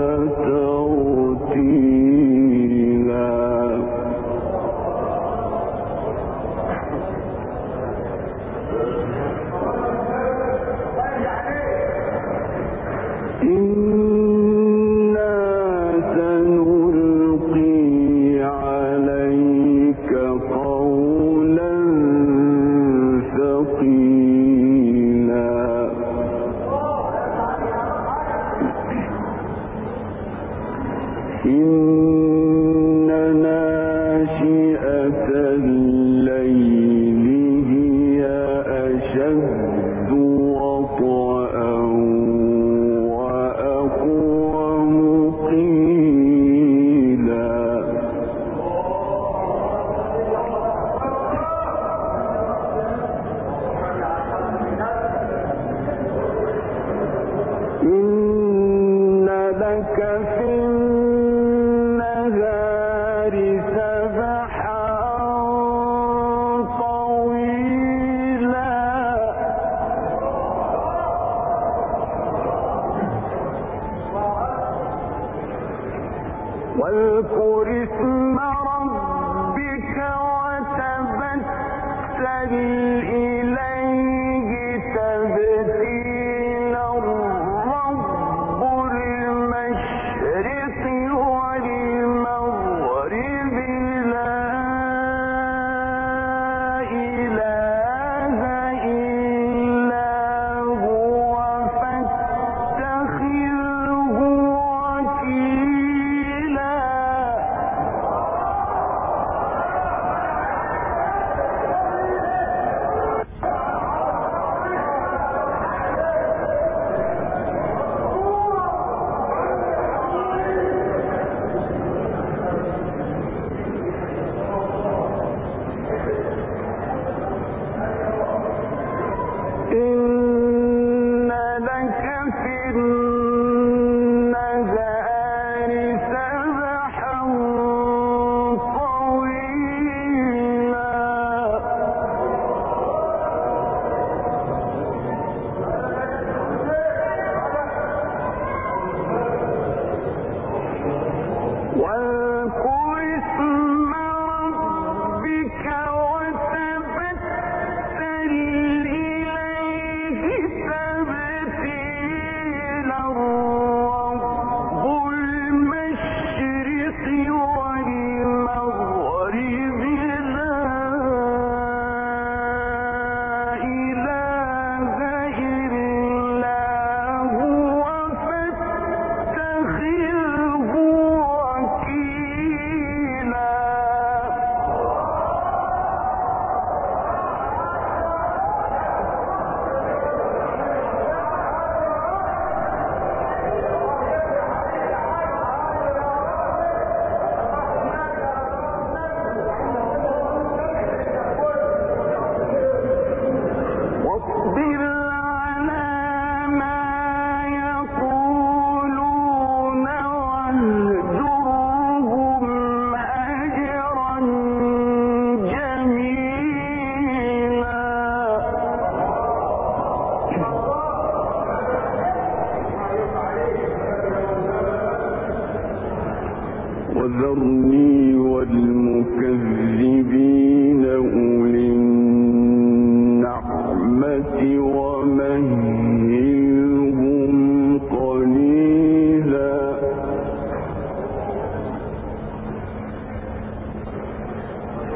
يوم ترجف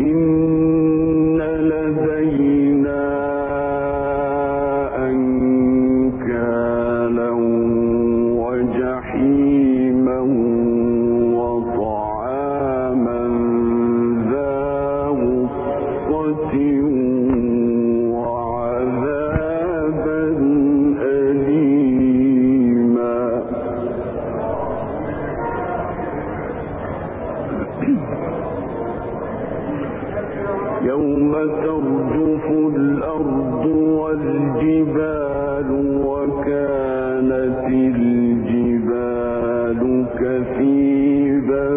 إن الجبال كثيبا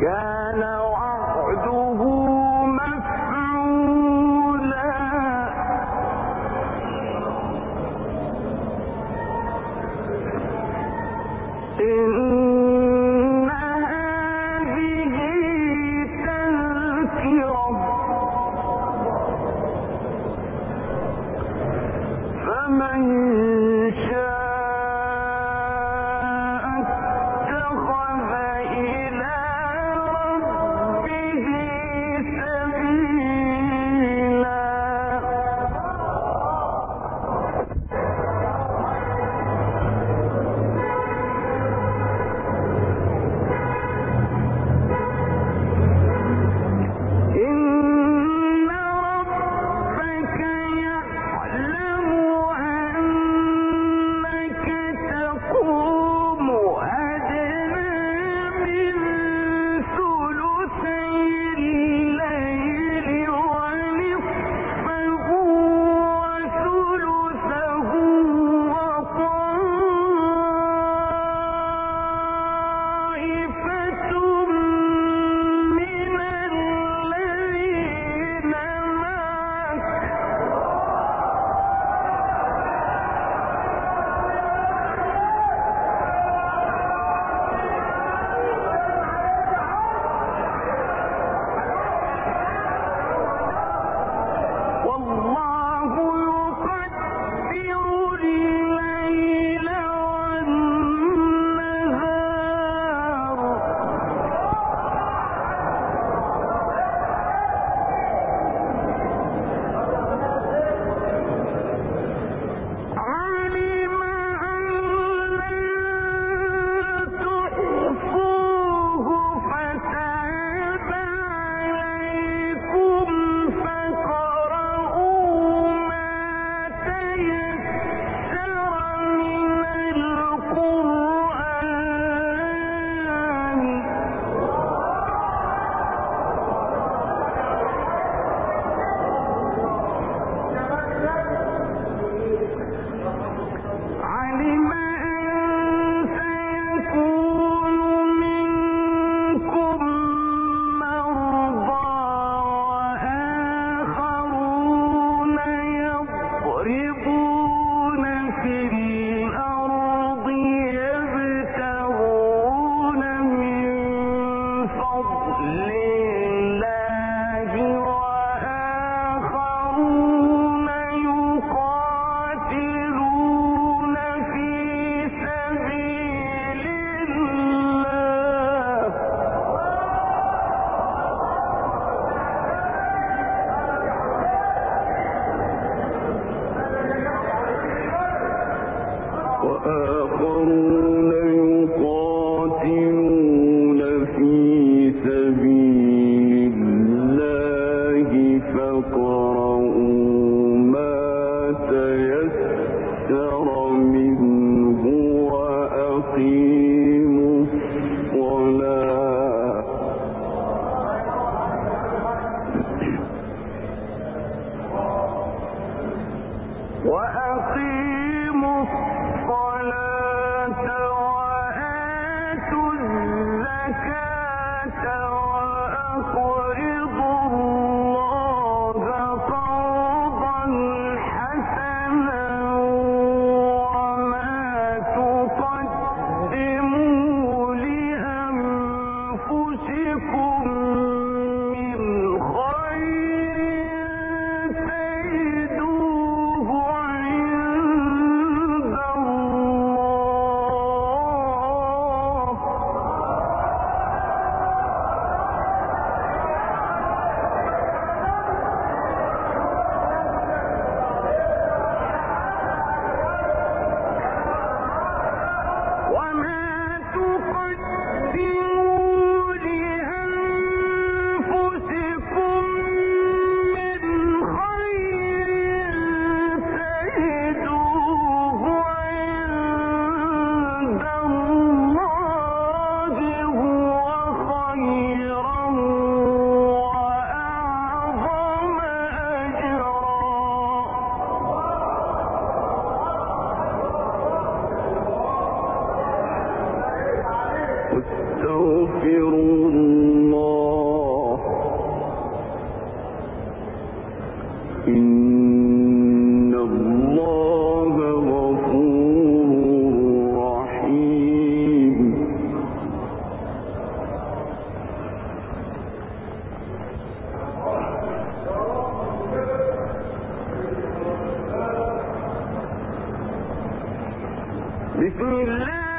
Gana بسم الله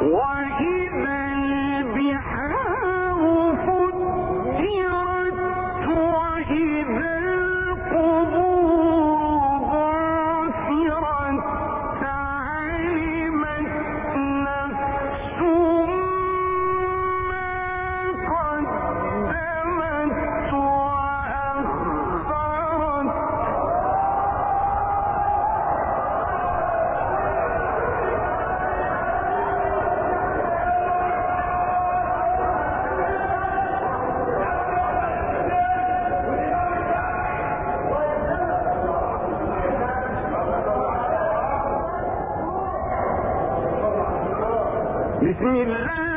War الكواكب انتثرت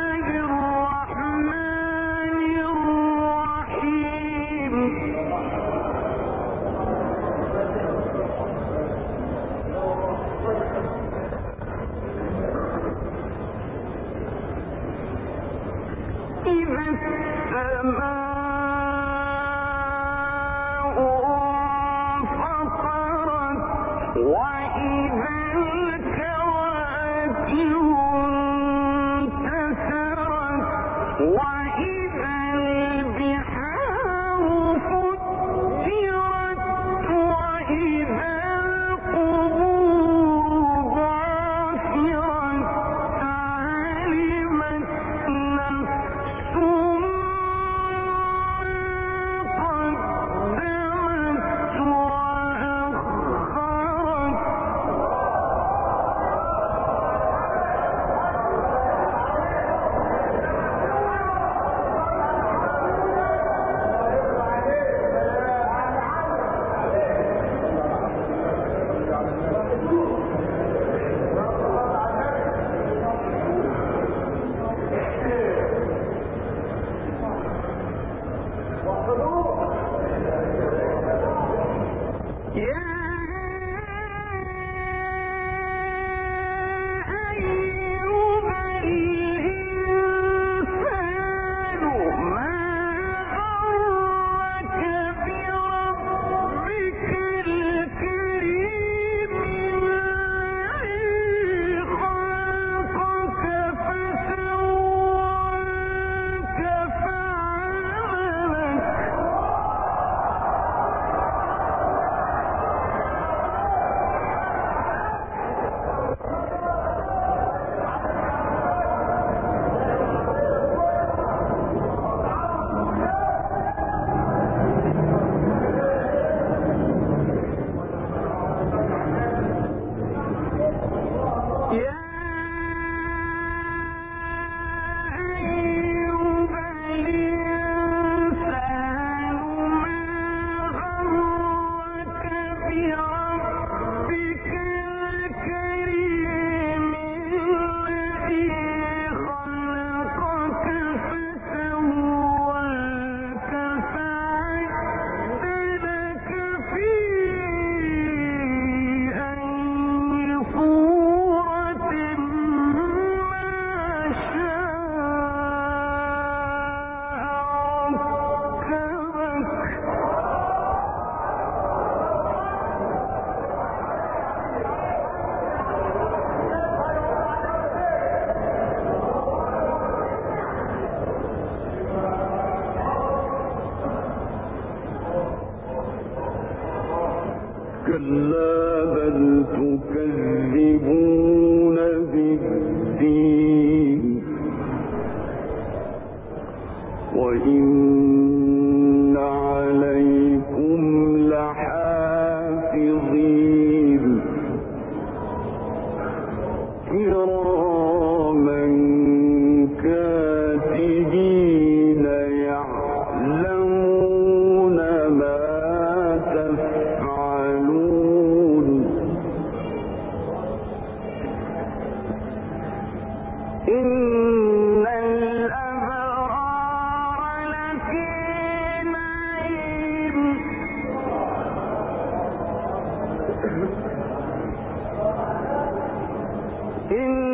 وَإِنَّ عَلَيْكُمْ لَحَافِظِينَ إن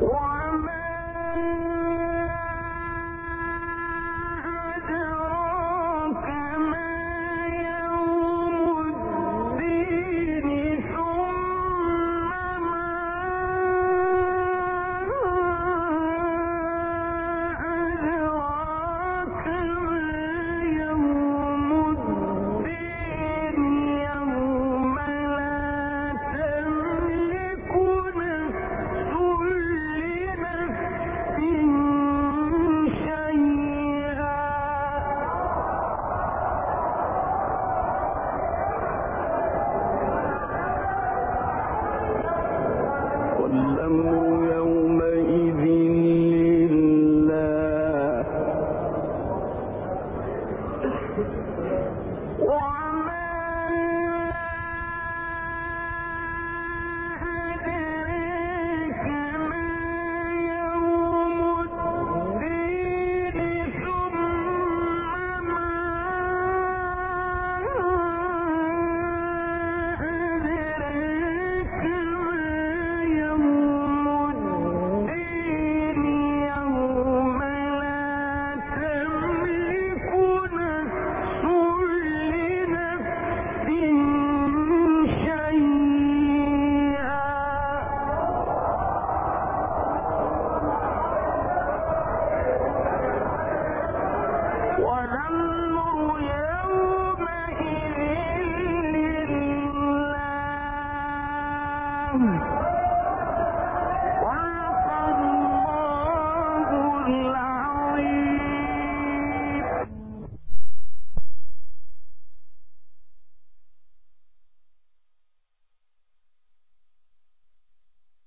One